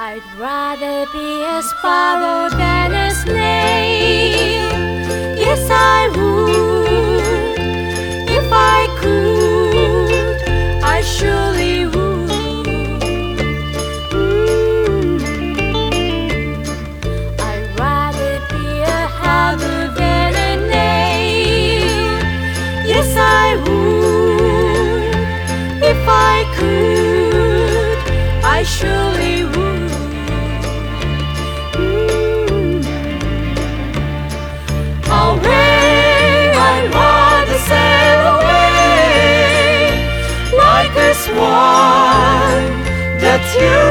I'd rather be a sparrow than a snail. Yes, I would. If I could, I surely would. Mm. I'd rather be a hammer than a nail. Yes, I would. If I could, I surely that's you.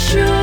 sure